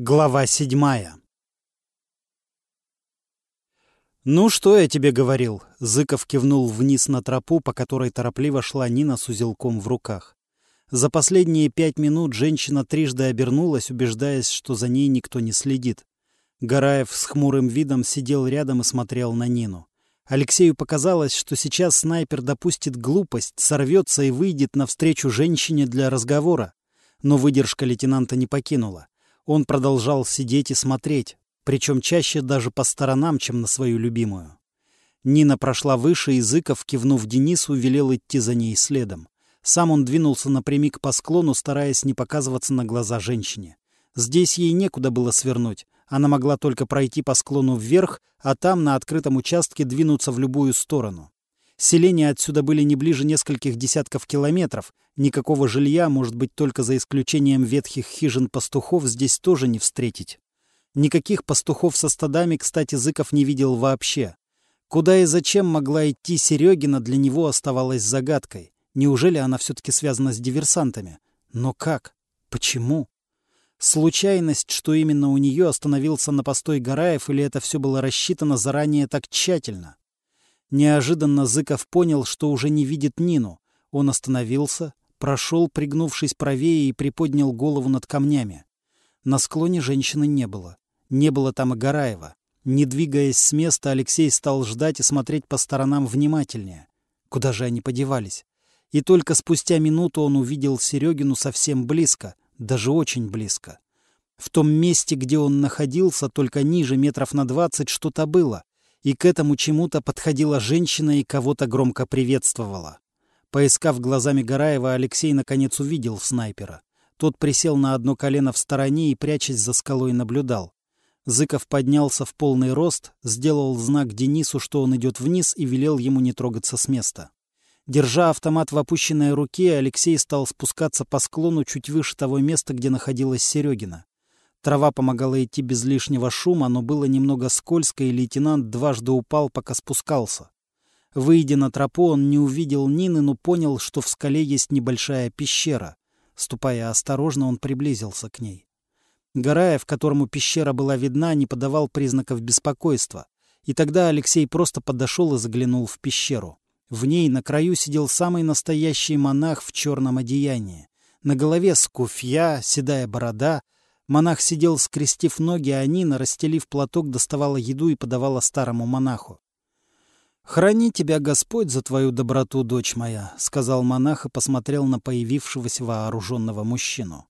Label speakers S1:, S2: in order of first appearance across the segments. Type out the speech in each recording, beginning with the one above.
S1: Глава седьмая «Ну, что я тебе говорил?» — Зыков кивнул вниз на тропу, по которой торопливо шла Нина с узелком в руках. За последние пять минут женщина трижды обернулась, убеждаясь, что за ней никто не следит. Гараев с хмурым видом сидел рядом и смотрел на Нину. Алексею показалось, что сейчас снайпер допустит глупость, сорвется и выйдет навстречу женщине для разговора. Но выдержка лейтенанта не покинула. Он продолжал сидеть и смотреть, причем чаще даже по сторонам, чем на свою любимую. Нина прошла выше, и Зыков, кивнув Денису, велел идти за ней следом. Сам он двинулся напрямик по склону, стараясь не показываться на глаза женщине. Здесь ей некуда было свернуть. Она могла только пройти по склону вверх, а там, на открытом участке, двинуться в любую сторону. Селения отсюда были не ближе нескольких десятков километров. Никакого жилья, может быть, только за исключением ветхих хижин пастухов, здесь тоже не встретить. Никаких пастухов со стадами, кстати, Зыков не видел вообще. Куда и зачем могла идти Серегина, для него оставалась загадкой. Неужели она все-таки связана с диверсантами? Но как? Почему? Случайность, что именно у нее остановился на постой Гараев, или это все было рассчитано заранее так тщательно? Неожиданно Зыков понял, что уже не видит Нину. Он остановился, прошел, пригнувшись правее, и приподнял голову над камнями. На склоне женщины не было. Не было там и Гараева. Не двигаясь с места, Алексей стал ждать и смотреть по сторонам внимательнее. Куда же они подевались? И только спустя минуту он увидел Серегину совсем близко, даже очень близко. В том месте, где он находился, только ниже метров на двадцать что-то было и к этому чему-то подходила женщина и кого-то громко приветствовала. Поискав глазами Гараева, Алексей наконец увидел снайпера. Тот присел на одно колено в стороне и, прячась за скалой, наблюдал. Зыков поднялся в полный рост, сделал знак Денису, что он идет вниз, и велел ему не трогаться с места. Держа автомат в опущенной руке, Алексей стал спускаться по склону чуть выше того места, где находилась Серегина. Трава помогала идти без лишнего шума, но было немного скользко, и лейтенант дважды упал, пока спускался. Выйдя на тропу, он не увидел Нины, но понял, что в скале есть небольшая пещера. Ступая осторожно, он приблизился к ней. Гараев, которому пещера была видна, не подавал признаков беспокойства. И тогда Алексей просто подошел и заглянул в пещеру. В ней на краю сидел самый настоящий монах в черном одеянии. На голове скуфья, седая борода — Монах сидел, скрестив ноги, а Нина, расстелив платок, доставала еду и подавала старому монаху. «Храни тебя Господь за твою доброту, дочь моя», — сказал монах и посмотрел на появившегося вооруженного мужчину.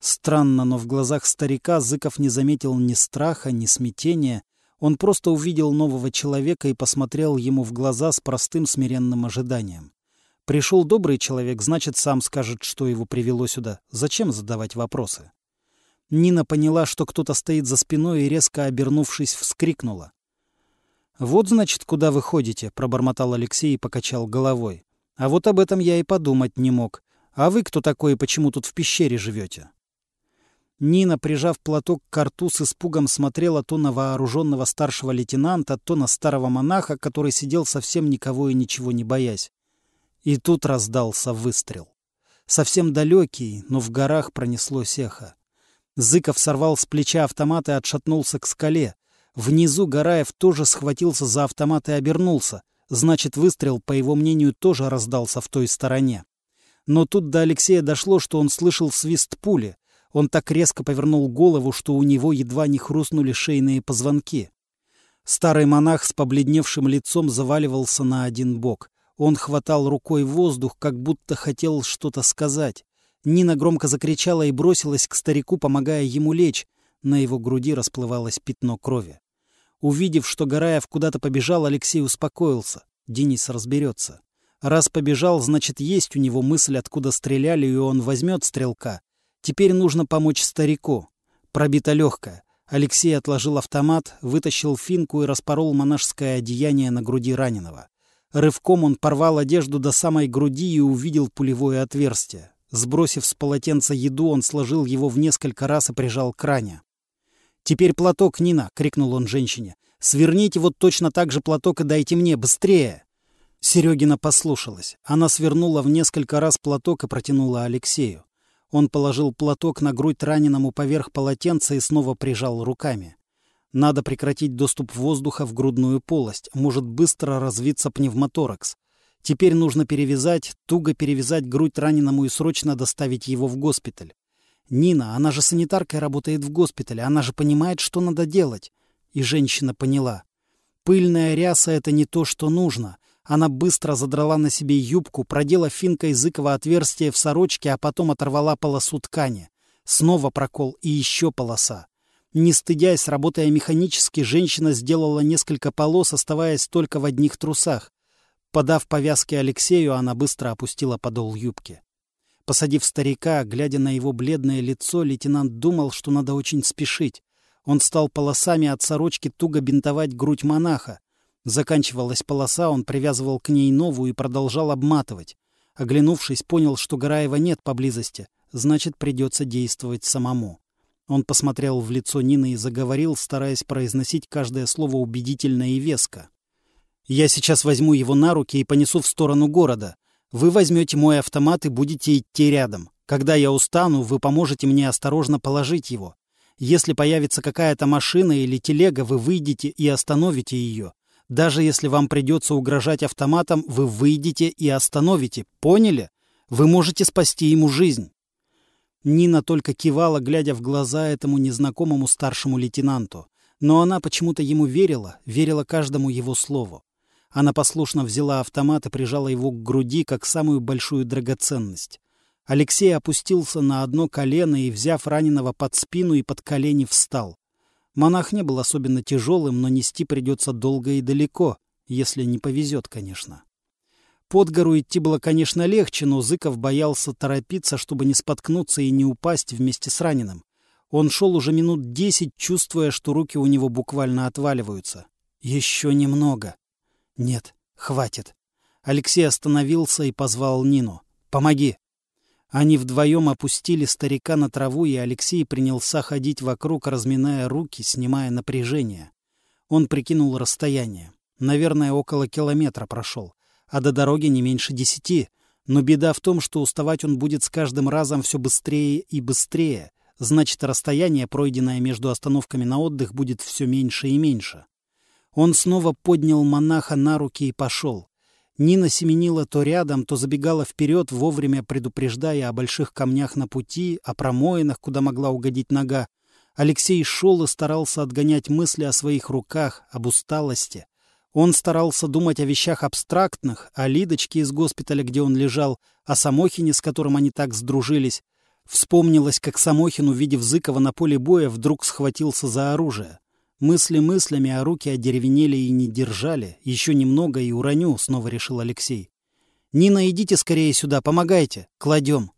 S1: Странно, но в глазах старика Зыков не заметил ни страха, ни смятения. Он просто увидел нового человека и посмотрел ему в глаза с простым смиренным ожиданием. Пришел добрый человек, значит, сам скажет, что его привело сюда. Зачем задавать вопросы? Нина поняла, что кто-то стоит за спиной и, резко обернувшись, вскрикнула. «Вот, значит, куда вы ходите», — пробормотал Алексей и покачал головой. «А вот об этом я и подумать не мог. А вы кто такой и почему тут в пещере живете?» Нина, прижав платок к рту, с испугом смотрела то на вооруженного старшего лейтенанта, то на старого монаха, который сидел совсем никого и ничего не боясь. И тут раздался выстрел. Совсем далекий, но в горах пронеслось эхо. Зыков сорвал с плеча автомат и отшатнулся к скале. Внизу Гараев тоже схватился за автомат и обернулся. Значит, выстрел, по его мнению, тоже раздался в той стороне. Но тут до Алексея дошло, что он слышал свист пули. Он так резко повернул голову, что у него едва не хрустнули шейные позвонки. Старый монах с побледневшим лицом заваливался на один бок. Он хватал рукой воздух, как будто хотел что-то сказать. Нина громко закричала и бросилась к старику, помогая ему лечь. На его груди расплывалось пятно крови. Увидев, что Гараев куда-то побежал, Алексей успокоился. Денис разберется. Раз побежал, значит, есть у него мысль, откуда стреляли, и он возьмет стрелка. Теперь нужно помочь старику. Пробито легкое. Алексей отложил автомат, вытащил финку и распорол монашеское одеяние на груди раненого. Рывком он порвал одежду до самой груди и увидел пулевое отверстие. Сбросив с полотенца еду, он сложил его в несколько раз и прижал к ране. «Теперь платок, Нина!» — крикнул он женщине. «Сверните вот точно так же платок и дайте мне, быстрее!» Серегина послушалась. Она свернула в несколько раз платок и протянула Алексею. Он положил платок на грудь раненому поверх полотенца и снова прижал руками. Надо прекратить доступ воздуха в грудную полость, может быстро развиться пневмоторакс. Теперь нужно перевязать, туго перевязать грудь раненому и срочно доставить его в госпиталь. Нина, она же санитаркой работает в госпитале, она же понимает, что надо делать. И женщина поняла. Пыльная ряса — это не то, что нужно. Она быстро задрала на себе юбку, продела финкой языковое отверстие в сорочке, а потом оторвала полосу ткани. Снова прокол и еще полоса. Не стыдясь, работая механически, женщина сделала несколько полос, оставаясь только в одних трусах. Подав повязки Алексею, она быстро опустила подол юбки. Посадив старика, глядя на его бледное лицо, лейтенант думал, что надо очень спешить. Он стал полосами от сорочки туго бинтовать грудь монаха. Заканчивалась полоса, он привязывал к ней новую и продолжал обматывать. Оглянувшись, понял, что Гараева нет поблизости, значит, придется действовать самому. Он посмотрел в лицо Нины и заговорил, стараясь произносить каждое слово убедительно и веско. «Я сейчас возьму его на руки и понесу в сторону города. Вы возьмете мой автомат и будете идти рядом. Когда я устану, вы поможете мне осторожно положить его. Если появится какая-то машина или телега, вы выйдете и остановите ее. Даже если вам придется угрожать автоматом, вы выйдете и остановите. Поняли? Вы можете спасти ему жизнь. Нина только кивала, глядя в глаза этому незнакомому старшему лейтенанту. Но она почему-то ему верила, верила каждому его слову. Она послушно взяла автомат и прижала его к груди, как самую большую драгоценность. Алексей опустился на одно колено и, взяв раненого под спину и под колени, встал. Монах не был особенно тяжелым, но нести придется долго и далеко, если не повезет, конечно. Под гору идти было, конечно, легче, но Зыков боялся торопиться, чтобы не споткнуться и не упасть вместе с раненым. Он шел уже минут десять, чувствуя, что руки у него буквально отваливаются. Еще немного. Нет, хватит. Алексей остановился и позвал Нину. «Помоги!» Они вдвоем опустили старика на траву, и Алексей принялся ходить вокруг, разминая руки, снимая напряжение. Он прикинул расстояние. Наверное, около километра прошел а до дороги не меньше десяти. Но беда в том, что уставать он будет с каждым разом все быстрее и быстрее. Значит, расстояние, пройденное между остановками на отдых, будет все меньше и меньше. Он снова поднял монаха на руки и пошел. Нина семенила то рядом, то забегала вперед, вовремя предупреждая о больших камнях на пути, о промоинах, куда могла угодить нога. Алексей шел и старался отгонять мысли о своих руках, об усталости. Он старался думать о вещах абстрактных, о Лидочке из госпиталя, где он лежал, о Самохине, с которым они так сдружились. Вспомнилось, как Самохин, увидев Зыкова на поле боя, вдруг схватился за оружие. Мысли мыслями, а руки одеревенели и не держали. Еще немного и уроню, снова решил Алексей. «Нина, идите скорее сюда, помогайте. Кладем».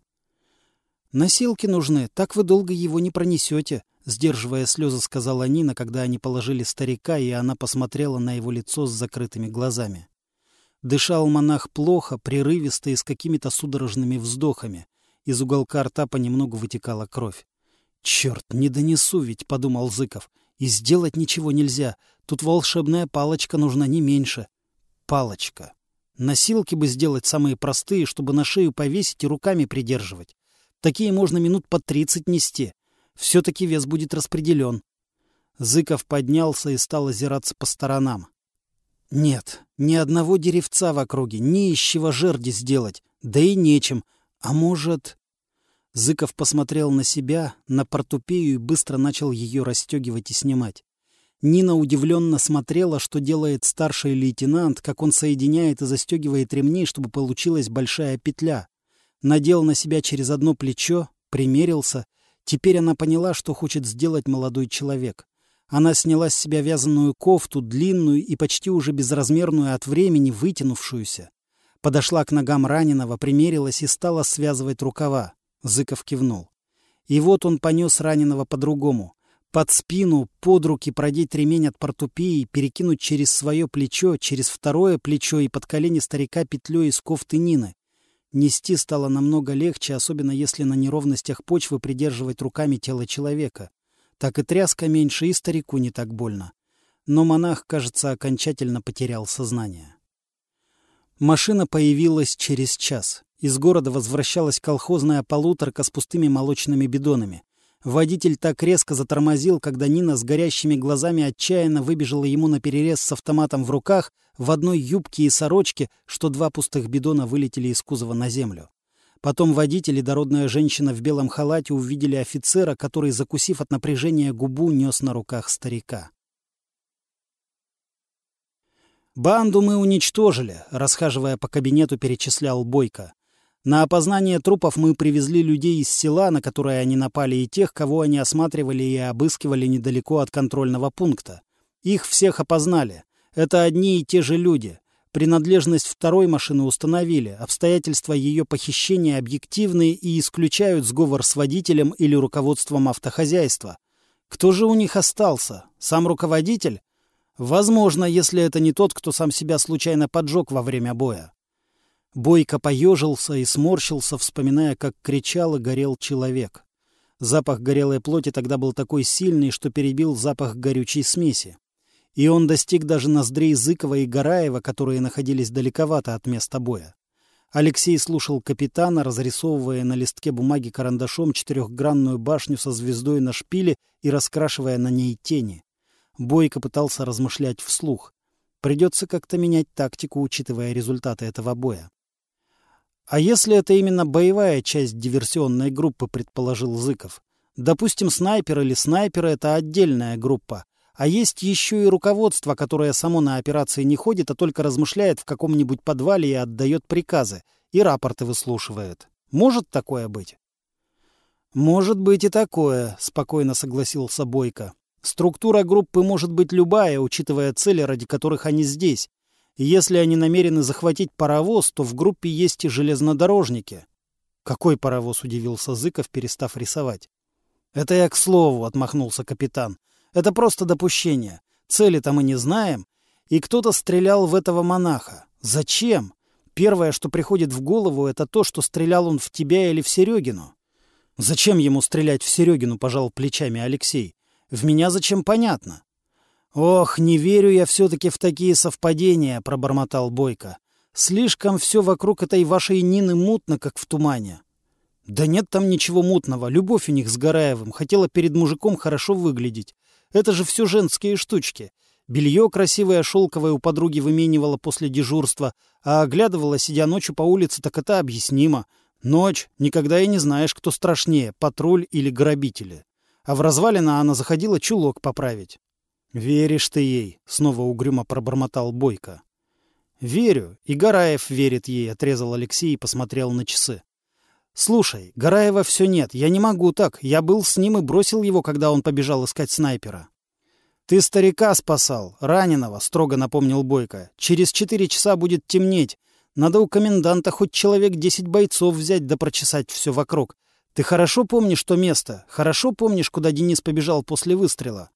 S1: «Носилки нужны, так вы долго его не пронесете», Сдерживая слезы, сказала Нина, когда они положили старика, и она посмотрела на его лицо с закрытыми глазами. Дышал монах плохо, прерывисто и с какими-то судорожными вздохами. Из уголка рта понемногу вытекала кровь. «Черт, не донесу ведь», — подумал Зыков. «И сделать ничего нельзя. Тут волшебная палочка нужна не меньше». Палочка. Носилки бы сделать самые простые, чтобы на шею повесить и руками придерживать. Такие можно минут по тридцать нести. Все-таки вес будет распределен. Зыков поднялся и стал озираться по сторонам. Нет, ни одного деревца в округе, ни из жерди сделать, да и нечем. А может... Зыков посмотрел на себя, на портупею и быстро начал ее расстегивать и снимать. Нина удивленно смотрела, что делает старший лейтенант, как он соединяет и застегивает ремни, чтобы получилась большая петля. Надел на себя через одно плечо, примерился — Теперь она поняла, что хочет сделать молодой человек. Она сняла с себя вязаную кофту, длинную и почти уже безразмерную от времени, вытянувшуюся. Подошла к ногам раненого, примерилась и стала связывать рукава. Зыков кивнул. И вот он понес раненого по-другому. Под спину, под руки продеть ремень от портупеи, перекинуть через свое плечо, через второе плечо и под колени старика петлей из кофты Нины. Нести стало намного легче, особенно если на неровностях почвы придерживать руками тело человека. Так и тряска меньше, и старику не так больно. Но монах, кажется, окончательно потерял сознание. Машина появилась через час. Из города возвращалась колхозная полуторка с пустыми молочными бидонами. Водитель так резко затормозил, когда Нина с горящими глазами отчаянно выбежала ему на перерез с автоматом в руках в одной юбке и сорочке, что два пустых бидона вылетели из кузова на землю. Потом водитель и дородная женщина в белом халате увидели офицера, который, закусив от напряжения губу, нес на руках старика. «Банду мы уничтожили», — расхаживая по кабинету, перечислял Бойко. На опознание трупов мы привезли людей из села, на которое они напали, и тех, кого они осматривали и обыскивали недалеко от контрольного пункта. Их всех опознали. Это одни и те же люди. Принадлежность второй машины установили. Обстоятельства ее похищения объективны и исключают сговор с водителем или руководством автохозяйства. Кто же у них остался? Сам руководитель? Возможно, если это не тот, кто сам себя случайно поджег во время боя. Бойко поежился и сморщился, вспоминая, как кричал и горел человек. Запах горелой плоти тогда был такой сильный, что перебил запах горючей смеси. И он достиг даже ноздрей Зыкова и Гараева, которые находились далековато от места боя. Алексей слушал капитана, разрисовывая на листке бумаги карандашом четырехгранную башню со звездой на шпиле и раскрашивая на ней тени. Бойко пытался размышлять вслух. Придется как-то менять тактику, учитывая результаты этого боя. А если это именно боевая часть диверсионной группы, предположил Зыков? Допустим, снайпер или снайперы — это отдельная группа. А есть еще и руководство, которое само на операции не ходит, а только размышляет в каком-нибудь подвале и отдает приказы, и рапорты выслушивает. Может такое быть? «Может быть и такое», — спокойно согласился Бойко. «Структура группы может быть любая, учитывая цели, ради которых они здесь. Если они намерены захватить паровоз, то в группе есть и железнодорожники. Какой паровоз, удивился Зыков, перестав рисовать. Это я к слову, отмахнулся капитан. Это просто допущение. Цели-то мы не знаем. И кто-то стрелял в этого монаха. Зачем? Первое, что приходит в голову, это то, что стрелял он в тебя или в Серегину. Зачем ему стрелять в Серегину, пожал плечами Алексей. В меня зачем понятно. «Ох, не верю я все-таки в такие совпадения», — пробормотал Бойко. «Слишком все вокруг этой вашей Нины мутно, как в тумане». «Да нет там ничего мутного. Любовь у них с Гараевым. Хотела перед мужиком хорошо выглядеть. Это же все женские штучки. Белье красивое шелковое у подруги выменивала после дежурства, а оглядывала, сидя ночью по улице, так это объяснимо. Ночь. Никогда и не знаешь, кто страшнее, патруль или грабители. А в развалина она заходила чулок поправить. «Веришь ты ей», — снова угрюмо пробормотал Бойко. «Верю, и Гараев верит ей», — отрезал Алексей и посмотрел на часы. «Слушай, Гараева все нет, я не могу так. Я был с ним и бросил его, когда он побежал искать снайпера». «Ты старика спасал, раненого», — строго напомнил Бойко. «Через четыре часа будет темнеть. Надо у коменданта хоть человек десять бойцов взять да прочесать все вокруг. Ты хорошо помнишь то место? Хорошо помнишь, куда Денис побежал после выстрела?»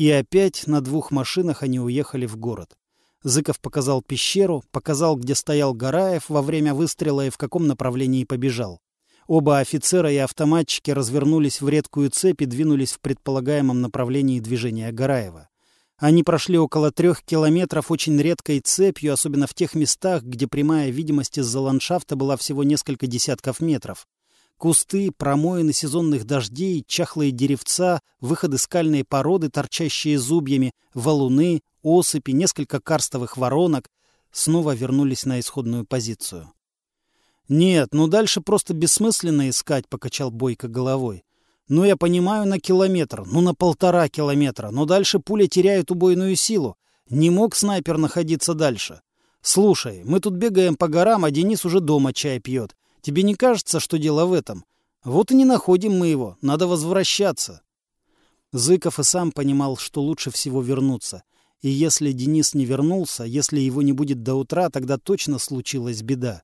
S1: И опять на двух машинах они уехали в город. Зыков показал пещеру, показал, где стоял Гараев во время выстрела и в каком направлении побежал. Оба офицера и автоматчики развернулись в редкую цепь и двинулись в предполагаемом направлении движения Гараева. Они прошли около трех километров очень редкой цепью, особенно в тех местах, где прямая видимость из-за ландшафта была всего несколько десятков метров. Кусты, промоины сезонных дождей, чахлые деревца, выходы скальной породы, торчащие зубьями, валуны, осыпи, несколько карстовых воронок снова вернулись на исходную позицию. «Нет, ну дальше просто бессмысленно искать», — покачал Бойко головой. «Ну, я понимаю, на километр, ну, на полтора километра, но дальше пуля теряет убойную силу. Не мог снайпер находиться дальше. Слушай, мы тут бегаем по горам, а Денис уже дома чай пьет. Тебе не кажется, что дело в этом? Вот и не находим мы его. Надо возвращаться. Зыков и сам понимал, что лучше всего вернуться. И если Денис не вернулся, если его не будет до утра, тогда точно случилась беда.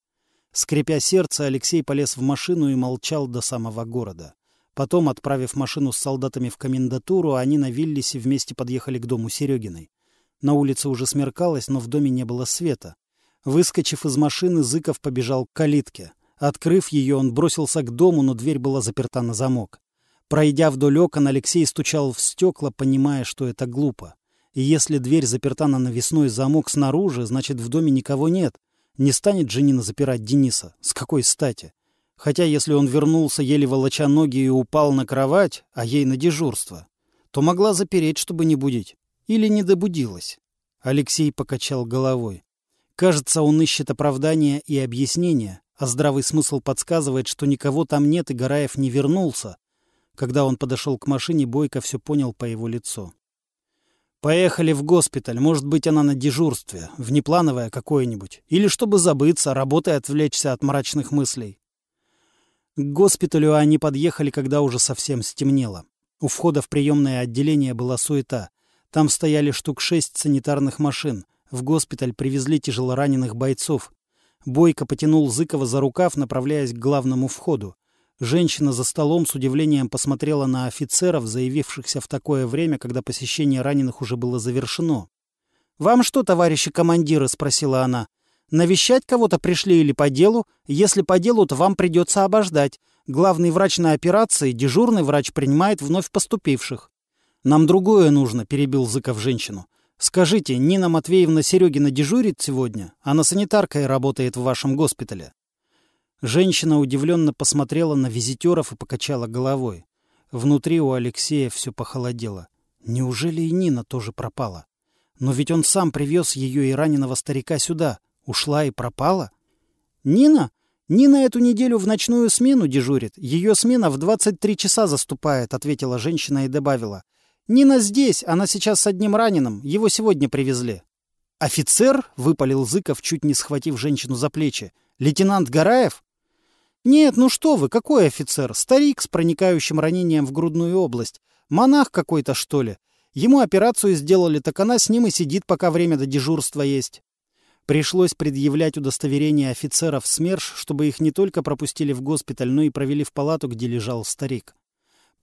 S1: Скрипя сердце, Алексей полез в машину и молчал до самого города. Потом, отправив машину с солдатами в комендатуру, они на Виллисе вместе подъехали к дому Серегиной. На улице уже смеркалось, но в доме не было света. Выскочив из машины, Зыков побежал к калитке. Открыв ее, он бросился к дому, но дверь была заперта на замок. Пройдя вдоль окон, Алексей стучал в стекла, понимая, что это глупо. И если дверь заперта на навесной замок снаружи, значит, в доме никого нет. Не станет же Нина запирать Дениса. С какой стати? Хотя если он вернулся, еле волоча ноги и упал на кровать, а ей на дежурство, то могла запереть, чтобы не будить. Или не добудилась. Алексей покачал головой. Кажется, он ищет оправдания и объяснения, а здравый смысл подсказывает, что никого там нет и Гараев не вернулся. Когда он подошел к машине, Бойко все понял по его лицу. «Поехали в госпиталь. Может быть, она на дежурстве. Внеплановое какое-нибудь. Или чтобы забыться, работой отвлечься от мрачных мыслей». К госпиталю они подъехали, когда уже совсем стемнело. У входа в приемное отделение была суета. Там стояли штук шесть санитарных машин. В госпиталь привезли тяжелораненых бойцов. Бойко потянул Зыкова за рукав, направляясь к главному входу. Женщина за столом с удивлением посмотрела на офицеров, заявившихся в такое время, когда посещение раненых уже было завершено. «Вам что, товарищи командиры?» — спросила она. «Навещать кого-то пришли или по делу? Если по делу, то вам придется обождать. Главный врач на операции, дежурный врач принимает вновь поступивших». «Нам другое нужно», — перебил Зыков женщину. «Скажите, Нина Матвеевна Серегина дежурит сегодня? Она санитаркой работает в вашем госпитале». Женщина удивленно посмотрела на визитеров и покачала головой. Внутри у Алексея все похолодело. Неужели и Нина тоже пропала? Но ведь он сам привез ее и раненого старика сюда. Ушла и пропала? Нина? Нина эту неделю в ночную смену дежурит. Ее смена в 23 часа заступает, ответила женщина и добавила. Нина здесь, она сейчас с одним раненым. Его сегодня привезли. «Офицер?» — выпалил Зыков, чуть не схватив женщину за плечи. «Лейтенант Гараев?» «Нет, ну что вы, какой офицер? Старик с проникающим ранением в грудную область. Монах какой-то, что ли? Ему операцию сделали, так она с ним и сидит, пока время до дежурства есть». Пришлось предъявлять удостоверение офицеров СМЕРШ, чтобы их не только пропустили в госпиталь, но и провели в палату, где лежал старик.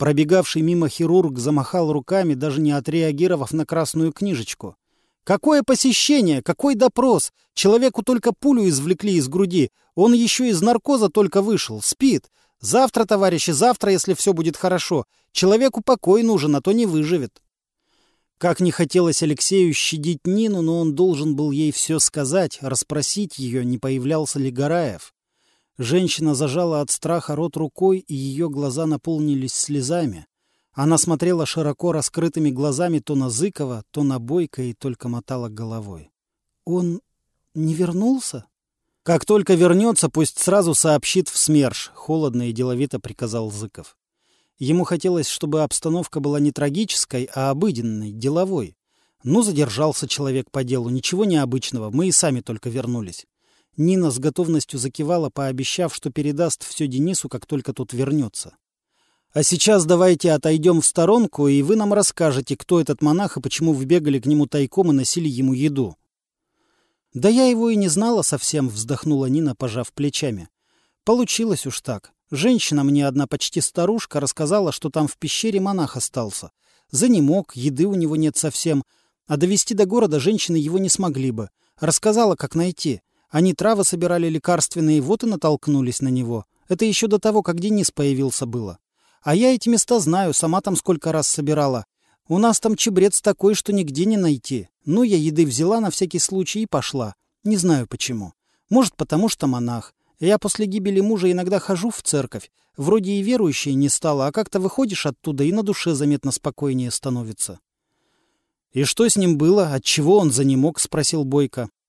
S1: Пробегавший мимо хирург замахал руками, даже не отреагировав на красную книжечку. Какое посещение, какой допрос? Человеку только пулю извлекли из груди. Он еще из наркоза только вышел, спит. Завтра, товарищи, завтра, если все будет хорошо. Человеку покой нужен, а то не выживет. Как не хотелось Алексею щадить Нину, но он должен был ей все сказать, расспросить ее, не появлялся ли Гараев. Женщина зажала от страха рот рукой, и ее глаза наполнились слезами. Она смотрела широко раскрытыми глазами то на Зыкова, то на Бойко и только мотала головой. «Он не вернулся?» «Как только вернется, пусть сразу сообщит в СМЕРШ», — холодно и деловито приказал Зыков. Ему хотелось, чтобы обстановка была не трагической, а обыденной, деловой. Ну, задержался человек по делу, ничего необычного, мы и сами только вернулись. Нина с готовностью закивала, пообещав, что передаст все Денису, как только тот вернется. А сейчас давайте отойдем в сторонку, и вы нам расскажете, кто этот монах и почему вы бегали к нему тайком и носили ему еду. Да я его и не знала совсем, вздохнула Нина, пожав плечами. Получилось уж так. Женщина мне одна почти старушка рассказала, что там в пещере монах остался. За не мог, еды у него нет совсем. А довести до города женщины его не смогли бы. Рассказала, как найти. Они травы собирали лекарственные, вот и натолкнулись на него. Это еще до того, как Денис появился было. А я эти места знаю, сама там сколько раз собирала. У нас там чебрец такой, что нигде не найти. Ну, я еды взяла на всякий случай и пошла. Не знаю почему. Может, потому что монах. Я после гибели мужа иногда хожу в церковь. Вроде и верующей не стала, а как-то выходишь оттуда, и на душе заметно спокойнее становится. — И что с ним было? Отчего он за ним мог? — спросил Бойко. —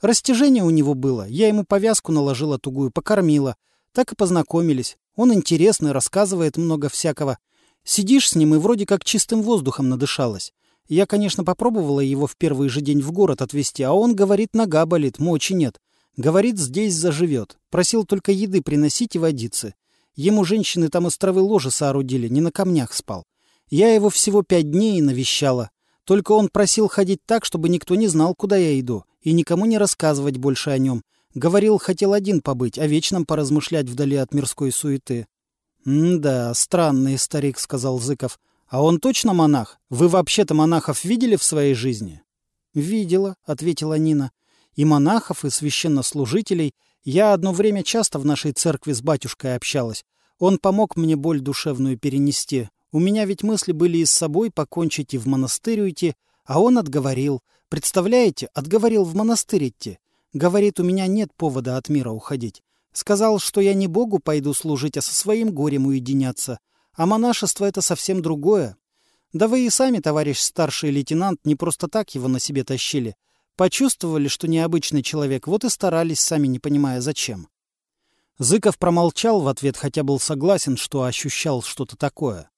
S1: Растяжение у него было. Я ему повязку наложила тугую, покормила. Так и познакомились. Он интересный, рассказывает много всякого. Сидишь с ним и вроде как чистым воздухом надышалась. Я, конечно, попробовала его в первый же день в город отвезти, а он говорит, нога болит, мочи нет. Говорит, здесь заживет. Просил только еды приносить и водицы. Ему женщины там из травы ложи соорудили, не на камнях спал. Я его всего пять дней навещала. Только он просил ходить так, чтобы никто не знал, куда я иду, и никому не рассказывать больше о нем. Говорил, хотел один побыть, о вечном поразмышлять вдали от мирской суеты. «Да, странный старик», — сказал Зыков. «А он точно монах? Вы вообще-то монахов видели в своей жизни?» «Видела», — ответила Нина. «И монахов, и священнослужителей. Я одно время часто в нашей церкви с батюшкой общалась. Он помог мне боль душевную перенести. У меня ведь мысли были и с собой покончить и в монастырь уйти, а он отговорил. Представляете, отговорил в монастырь идти. Говорит, у меня нет повода от мира уходить. Сказал, что я не Богу пойду служить, а со своим горем уединяться. А монашество — это совсем другое. Да вы и сами, товарищ старший лейтенант, не просто так его на себе тащили. Почувствовали, что необычный человек, вот и старались, сами не понимая, зачем. Зыков промолчал в ответ, хотя был согласен, что ощущал что-то такое.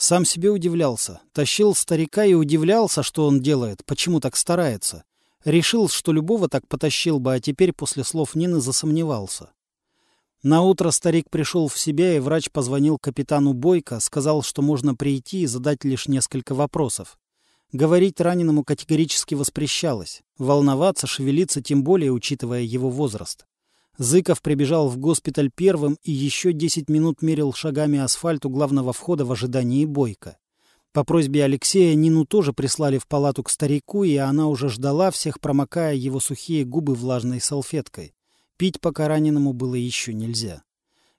S1: Сам себе удивлялся. Тащил старика и удивлялся, что он делает, почему так старается. Решил, что любого так потащил бы, а теперь после слов Нины засомневался. На утро старик пришел в себя, и врач позвонил капитану Бойко, сказал, что можно прийти и задать лишь несколько вопросов. Говорить раненому категорически воспрещалось. Волноваться, шевелиться, тем более, учитывая его возраст. Зыков прибежал в госпиталь первым и еще десять минут мерил шагами асфальт у главного входа в ожидании Бойко. По просьбе Алексея Нину тоже прислали в палату к старику, и она уже ждала всех, промокая его сухие губы влажной салфеткой. Пить пока раненому было еще нельзя.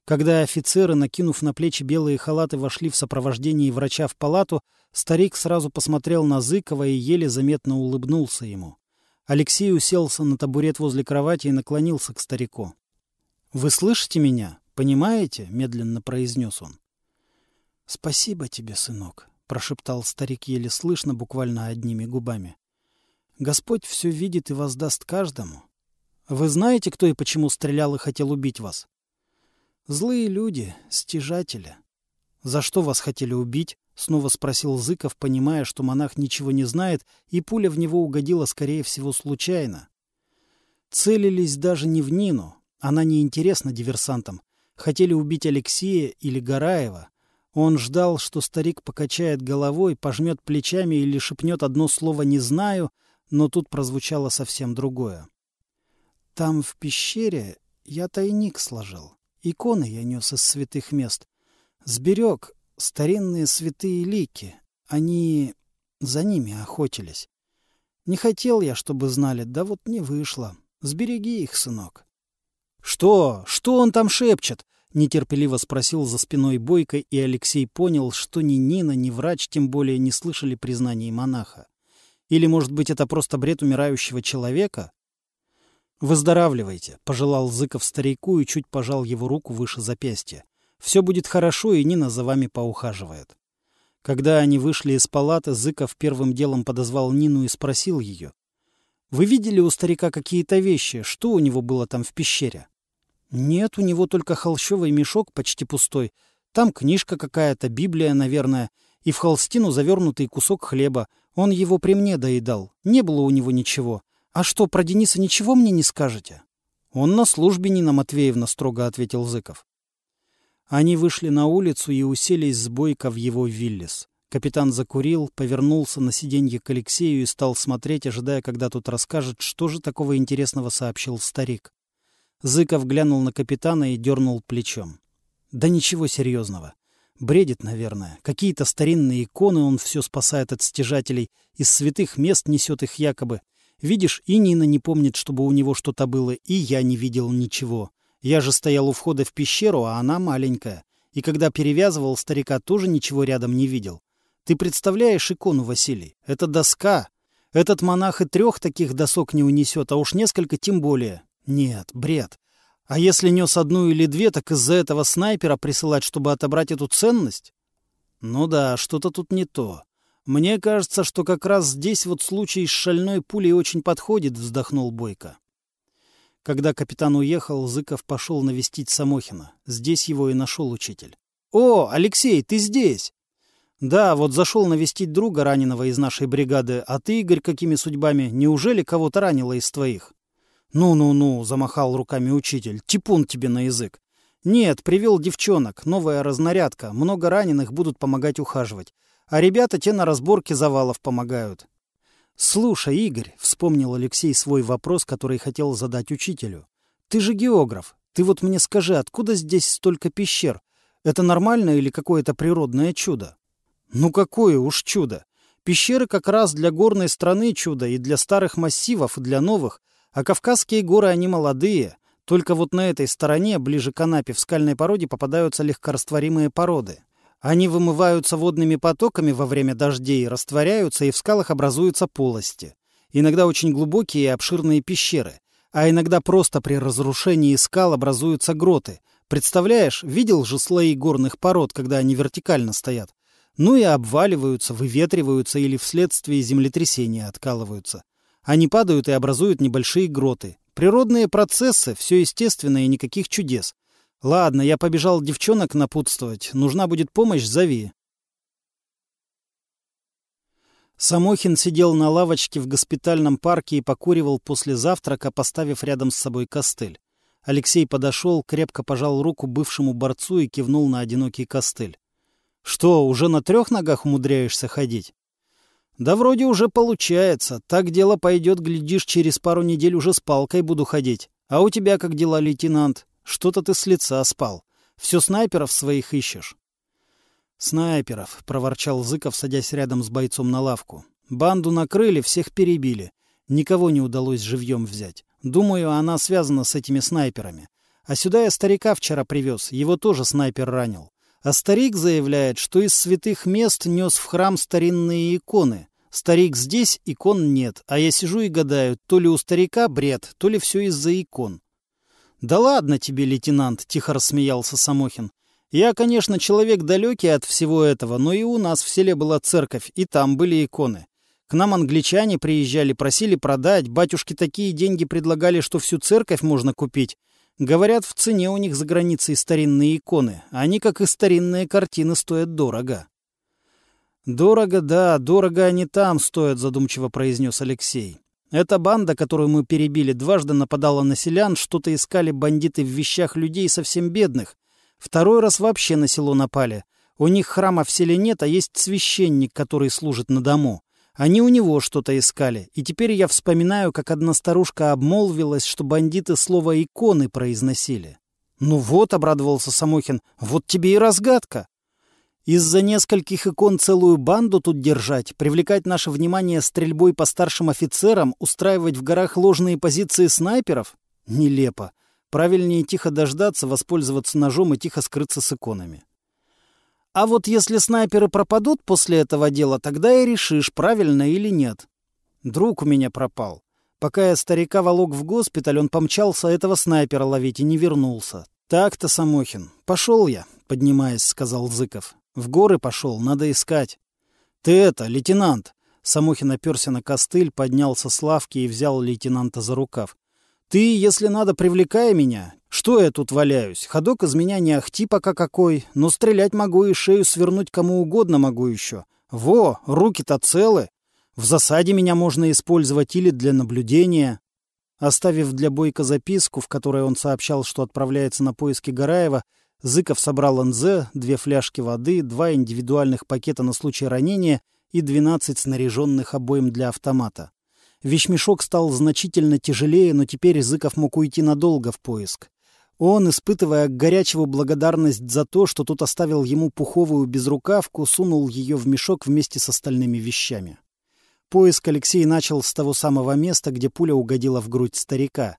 S1: Когда офицеры, накинув на плечи белые халаты, вошли в сопровождении врача в палату, старик сразу посмотрел на Зыкова и еле заметно улыбнулся ему. Алексей уселся на табурет возле кровати и наклонился к старику. «Вы слышите меня? Понимаете?» — медленно произнес он. «Спасибо тебе, сынок», — прошептал старик еле слышно, буквально одними губами. «Господь все видит и воздаст каждому. Вы знаете, кто и почему стрелял и хотел убить вас? Злые люди, стяжатели. За что вас хотели убить? Снова спросил Зыков, понимая, что монах ничего не знает, и пуля в него угодила, скорее всего, случайно. Целились даже не в Нину. Она не интересна диверсантам. Хотели убить Алексея или Гараева. Он ждал, что старик покачает головой, пожмет плечами или шепнет одно слово «не знаю», но тут прозвучало совсем другое. Там, в пещере, я тайник сложил. Иконы я нес из святых мест. Сберег старинные святые лики. Они за ними охотились. Не хотел я, чтобы знали, да вот не вышло. Сбереги их, сынок. — Что? Что он там шепчет? — нетерпеливо спросил за спиной Бойко, и Алексей понял, что ни Нина, ни врач тем более не слышали признаний монаха. Или, может быть, это просто бред умирающего человека? «Выздоравливайте», — пожелал Зыков старику и чуть пожал его руку выше запястья. «Все будет хорошо, и Нина за вами поухаживает». Когда они вышли из палаты, Зыков первым делом подозвал Нину и спросил ее. «Вы видели у старика какие-то вещи? Что у него было там в пещере?» «Нет, у него только холщовый мешок, почти пустой. Там книжка какая-то, Библия, наверное, и в холстину завернутый кусок хлеба. Он его при мне доедал. Не было у него ничего. «А что, про Дениса ничего мне не скажете?» «Он на службе, Нина Матвеевна», — строго ответил Зыков. Они вышли на улицу и уселись с Бойко в его виллис. Капитан закурил, повернулся на сиденье к Алексею и стал смотреть, ожидая, когда тот расскажет, что же такого интересного сообщил старик. Зыков глянул на капитана и дернул плечом. «Да ничего серьезного. Бредит, наверное. Какие-то старинные иконы он все спасает от стяжателей, из святых мест несет их якобы. Видишь, и Нина не помнит, чтобы у него что-то было, и я не видел ничего. Я же стоял у входа в пещеру, а она маленькая. И когда перевязывал, старика тоже ничего рядом не видел. Ты представляешь икону, Василий? Это доска. Этот монах и трех таких досок не унесет, а уж несколько тем более. Нет, бред. А если нес одну или две, так из-за этого снайпера присылать, чтобы отобрать эту ценность? Ну да, что-то тут не то. «Мне кажется, что как раз здесь вот случай с шальной пулей очень подходит», — вздохнул Бойко. Когда капитан уехал, Зыков пошел навестить Самохина. Здесь его и нашел учитель. «О, Алексей, ты здесь!» «Да, вот зашел навестить друга раненого из нашей бригады, а ты, Игорь, какими судьбами? Неужели кого-то ранило из твоих?» «Ну-ну-ну», — замахал руками учитель, — «типун тебе на язык». «Нет, привел девчонок, новая разнарядка, много раненых будут помогать ухаживать а ребята те на разборке завалов помогают. «Слушай, Игорь», — вспомнил Алексей свой вопрос, который хотел задать учителю. «Ты же географ. Ты вот мне скажи, откуда здесь столько пещер? Это нормально или какое-то природное чудо?» «Ну какое уж чудо! Пещеры как раз для горной страны чудо, и для старых массивов, и для новых. А Кавказские горы, они молодые. Только вот на этой стороне, ближе к Анапе, в скальной породе попадаются легкорастворимые породы. Они вымываются водными потоками во время дождей, растворяются, и в скалах образуются полости. Иногда очень глубокие и обширные пещеры. А иногда просто при разрушении скал образуются гроты. Представляешь, видел же слои горных пород, когда они вертикально стоят? Ну и обваливаются, выветриваются или вследствие землетрясения откалываются. Они падают и образуют небольшие гроты. Природные процессы, все естественно и никаких чудес. Ладно, я побежал девчонок напутствовать. Нужна будет помощь, зови. Самохин сидел на лавочке в госпитальном парке и покуривал после завтрака, поставив рядом с собой костыль. Алексей подошел, крепко пожал руку бывшему борцу и кивнул на одинокий костыль. «Что, уже на трех ногах умудряешься ходить?» «Да вроде уже получается. Так дело пойдет, глядишь, через пару недель уже с палкой буду ходить. А у тебя как дела, лейтенант? Что-то ты с лица спал. Все снайперов своих ищешь». «Снайперов», — проворчал Зыков, садясь рядом с бойцом на лавку. «Банду накрыли, всех перебили. Никого не удалось живьем взять. Думаю, она связана с этими снайперами. А сюда я старика вчера привез, его тоже снайпер ранил. А старик заявляет, что из святых мест нес в храм старинные иконы. Старик здесь, икон нет, а я сижу и гадаю, то ли у старика бред, то ли все из-за икон. «Да ладно тебе, лейтенант», — тихо рассмеялся Самохин. Я, конечно, человек далекий от всего этого, но и у нас в селе была церковь, и там были иконы. К нам англичане приезжали, просили продать, батюшки такие деньги предлагали, что всю церковь можно купить. Говорят, в цене у них за границей старинные иконы. Они, как и старинные картины, стоят дорого. «Дорого, да, дорого они там стоят», — задумчиво произнес Алексей. «Эта банда, которую мы перебили, дважды нападала на селян, что-то искали бандиты в вещах людей совсем бедных. Второй раз вообще на село напали. У них храма в селе нет, а есть священник, который служит на дому. Они у него что-то искали, и теперь я вспоминаю, как одна старушка обмолвилась, что бандиты слово «иконы» произносили. «Ну вот», — обрадовался Самохин, — «вот тебе и разгадка». Из-за нескольких икон целую банду тут держать, привлекать наше внимание стрельбой по старшим офицерам, устраивать в горах ложные позиции снайперов? Нелепо. Правильнее тихо дождаться, воспользоваться ножом и тихо скрыться с иконами. А вот если снайперы пропадут после этого дела, тогда и решишь, правильно или нет. Друг у меня пропал. Пока я старика волок в госпиталь, он помчался этого снайпера ловить и не вернулся. Так-то, Самохин. Пошел я, поднимаясь, сказал Зыков. В горы пошел, надо искать. Ты это, лейтенант. Самохин оперся на костыль, поднялся с лавки и взял лейтенанта за рукав. Ты, если надо, привлекай меня. Что я тут валяюсь? Ходок из меня не ахти пока какой, но стрелять могу и шею свернуть кому угодно могу еще. Во, руки-то целы. В засаде меня можно использовать или для наблюдения. Оставив для Бойко записку, в которой он сообщал, что отправляется на поиски Гараева, Зыков собрал НЗ, две фляжки воды, два индивидуальных пакета на случай ранения и 12 снаряженных обоим для автомата. Вещмешок стал значительно тяжелее, но теперь Зыков мог уйти надолго в поиск. Он, испытывая горячего благодарность за то, что тот оставил ему пуховую безрукавку, сунул ее в мешок вместе с остальными вещами. Поиск Алексей начал с того самого места, где пуля угодила в грудь старика.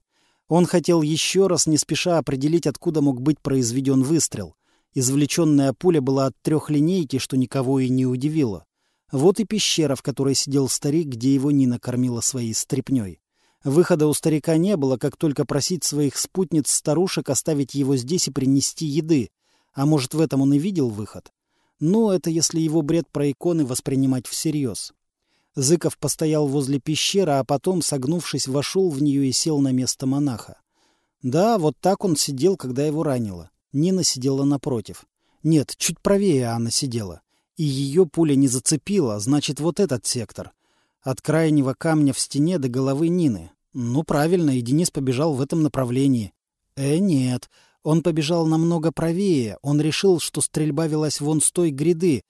S1: Он хотел еще раз не спеша определить, откуда мог быть произведен выстрел. Извлеченная пуля была от трехлинейки, что никого и не удивило. Вот и пещера, в которой сидел старик, где его Нина кормила своей стряпнёй. Выхода у старика не было, как только просить своих спутниц-старушек оставить его здесь и принести еды. А может, в этом он и видел выход? Но это если его бред про иконы воспринимать всерьез. Зыков постоял возле пещеры, а потом, согнувшись, вошел в нее и сел на место монаха. Да, вот так он сидел, когда его ранило. Нина сидела напротив. Нет, чуть правее Анна сидела и ее пуля не зацепила, значит, вот этот сектор. От крайнего камня в стене до головы Нины. Ну, правильно, и Денис побежал в этом направлении. Э, нет, он побежал намного правее. Он решил, что стрельба велась вон с той гряды.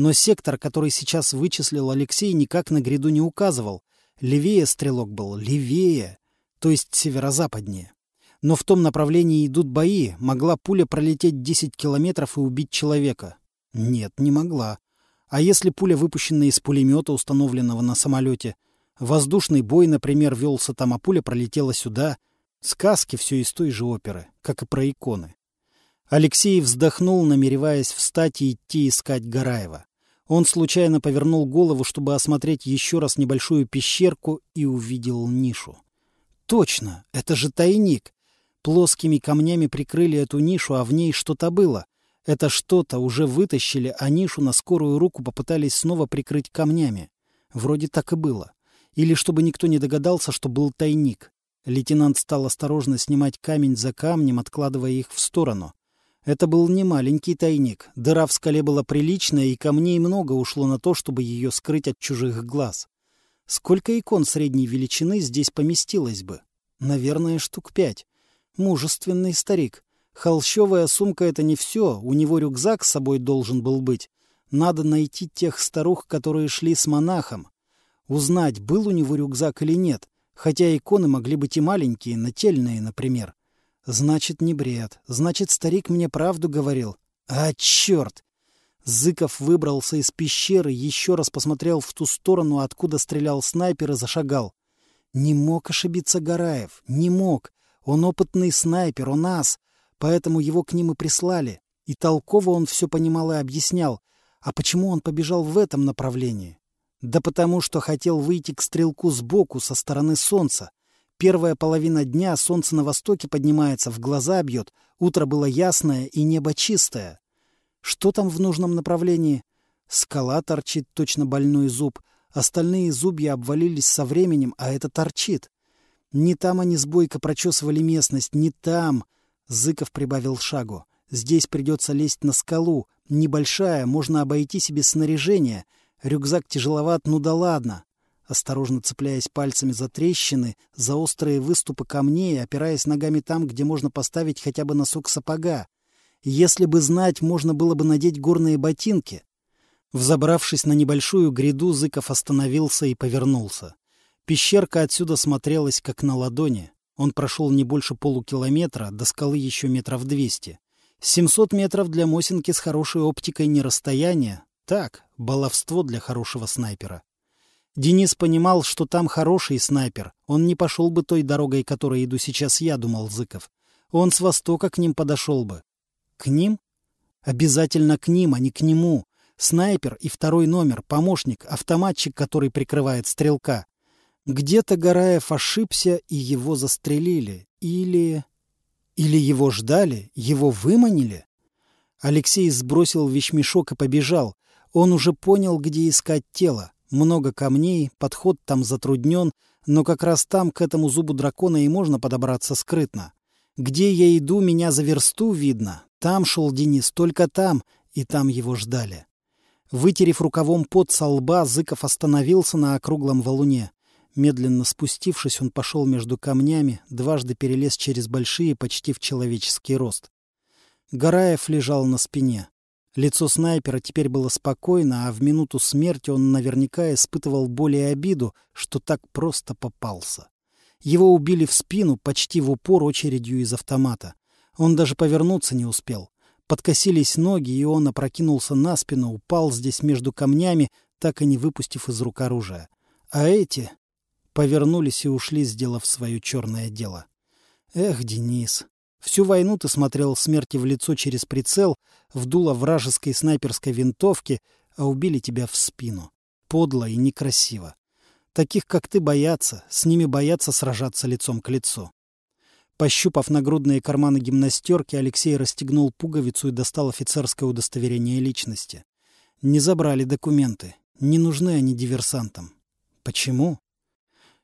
S1: Но сектор, который сейчас вычислил Алексей, никак на гряду не указывал. Левее стрелок был, левее, то есть северо-западнее. Но в том направлении идут бои. Могла пуля пролететь 10 километров и убить человека. Нет, не могла. А если пуля, выпущенная из пулемета, установленного на самолете? Воздушный бой, например, велся там, а пуля пролетела сюда. Сказки все из той же оперы, как и про иконы. Алексей вздохнул, намереваясь встать и идти искать Гараева. Он случайно повернул голову, чтобы осмотреть еще раз небольшую пещерку, и увидел нишу. Точно, это же тайник. Плоскими камнями прикрыли эту нишу, а в ней что-то было. Это что-то уже вытащили, а нишу на скорую руку попытались снова прикрыть камнями. Вроде так и было. Или чтобы никто не догадался, что был тайник. Лейтенант стал осторожно снимать камень за камнем, откладывая их в сторону. Это был не маленький тайник. Дыра в скале была приличная, и камней много ушло на то, чтобы ее скрыть от чужих глаз. Сколько икон средней величины здесь поместилось бы? Наверное, штук пять. Мужественный старик. Холщовая сумка — это не все, у него рюкзак с собой должен был быть. Надо найти тех старух, которые шли с монахом. Узнать, был у него рюкзак или нет, хотя иконы могли быть и маленькие, нательные, например. Значит, не бред. Значит, старик мне правду говорил. А, черт! Зыков выбрался из пещеры, еще раз посмотрел в ту сторону, откуда стрелял снайпер, и зашагал. Не мог ошибиться Гараев, не мог. Он опытный снайпер, у нас, поэтому его к ним и прислали. И толково он все понимал и объяснял. А почему он побежал в этом направлении? Да потому что хотел выйти к стрелку сбоку, со стороны солнца. Первая половина дня солнце на востоке поднимается, в глаза бьет, утро было ясное и небо чистое. Что там в нужном направлении? Скала торчит, точно больной зуб. Остальные зубья обвалились со временем, а это торчит. Не там они с Бойко прочесывали местность, не там. Зыков прибавил шагу. Здесь придется лезть на скалу. Небольшая, можно обойти без снаряжения. Рюкзак тяжеловат, ну да ладно. Осторожно цепляясь пальцами за трещины, за острые выступы камней, опираясь ногами там, где можно поставить хотя бы носок сапога. Если бы знать, можно было бы надеть горные ботинки. Взобравшись на небольшую гряду, Зыков остановился и повернулся. Пещерка отсюда смотрелась, как на ладони. Он прошел не больше полукилометра, до скалы еще метров двести. Семьсот метров для Мосинки с хорошей оптикой не расстояние. Так, баловство для хорошего снайпера. Денис понимал, что там хороший снайпер. Он не пошел бы той дорогой, которой иду сейчас я, думал Зыков. Он с востока к ним подошел бы. К ним? Обязательно к ним, а не к нему. Снайпер и второй номер, помощник, автоматчик, который прикрывает стрелка. Где-то Гараев ошибся, и его застрелили. Или... Или его ждали, его выманили? Алексей сбросил вещмешок и побежал. Он уже понял, где искать тело. Много камней, подход там затруднен, но как раз там к этому зубу дракона и можно подобраться скрытно. Где я иду, меня за версту видно. Там шел Денис, только там, и там его ждали. Вытерев рукавом пот со лба, Зыков остановился на округлом валуне. Медленно спустившись, он пошел между камнями, дважды перелез через большие, почти в человеческий рост. Гараев лежал на спине. Лицо снайпера теперь было спокойно, а в минуту смерти он наверняка испытывал боль и обиду, что так просто попался. Его убили в спину, почти в упор очередью из автомата. Он даже повернуться не успел. Подкосились ноги, и он опрокинулся на спину, упал здесь между камнями, так и не выпустив из рук оружия. А эти повернулись и ушли, сделав свое черное дело. Эх, Денис, всю войну ты смотрел смерти в лицо через прицел, вдуло вражеской снайперской винтовки, а убили тебя в спину. Подло и некрасиво. Таких, как ты, боятся, с ними боятся сражаться лицом к лицу. Пощупав нагрудные карманы гимнастерки, Алексей расстегнул пуговицу и достал офицерское удостоверение личности. Не забрали документы. Не нужны они диверсантам. Почему?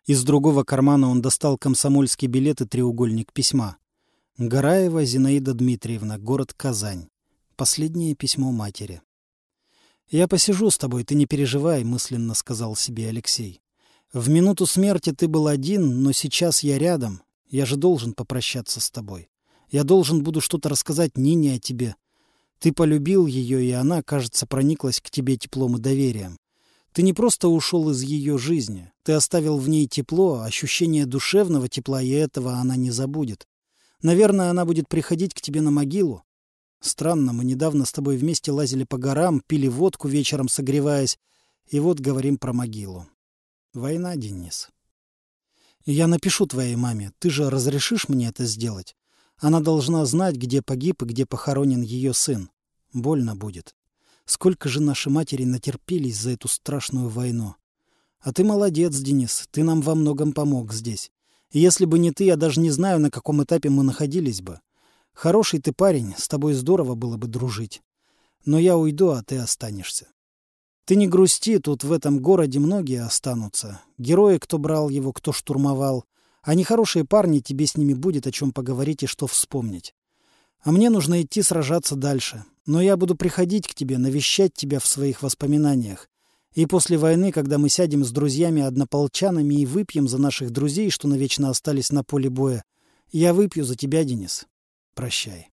S1: Из другого кармана он достал комсомольский билет и треугольник письма. Гараева Зинаида Дмитриевна, город Казань. Последнее письмо матери. «Я посижу с тобой, ты не переживай», — мысленно сказал себе Алексей. «В минуту смерти ты был один, но сейчас я рядом, я же должен попрощаться с тобой. Я должен буду что-то рассказать Нине о тебе. Ты полюбил ее, и она, кажется, прониклась к тебе теплом и доверием. Ты не просто ушел из ее жизни. Ты оставил в ней тепло, ощущение душевного тепла, и этого она не забудет. Наверное, она будет приходить к тебе на могилу. Странно, мы недавно с тобой вместе лазили по горам, пили водку вечером, согреваясь, и вот говорим про могилу. Война, Денис. Я напишу твоей маме. Ты же разрешишь мне это сделать? Она должна знать, где погиб и где похоронен ее сын. Больно будет. Сколько же наши матери натерпелись за эту страшную войну. А ты молодец, Денис. Ты нам во многом помог здесь. И если бы не ты, я даже не знаю, на каком этапе мы находились бы. Хороший ты парень, с тобой здорово было бы дружить. Но я уйду, а ты останешься. Ты не грусти, тут в этом городе многие останутся. Герои, кто брал его, кто штурмовал. Они хорошие парни, тебе с ними будет о чем поговорить и что вспомнить. А мне нужно идти сражаться дальше. Но я буду приходить к тебе, навещать тебя в своих воспоминаниях. И после войны, когда мы сядем с друзьями-однополчанами и выпьем за наших друзей, что навечно остались на поле боя, я выпью за тебя, Денис. Прощай.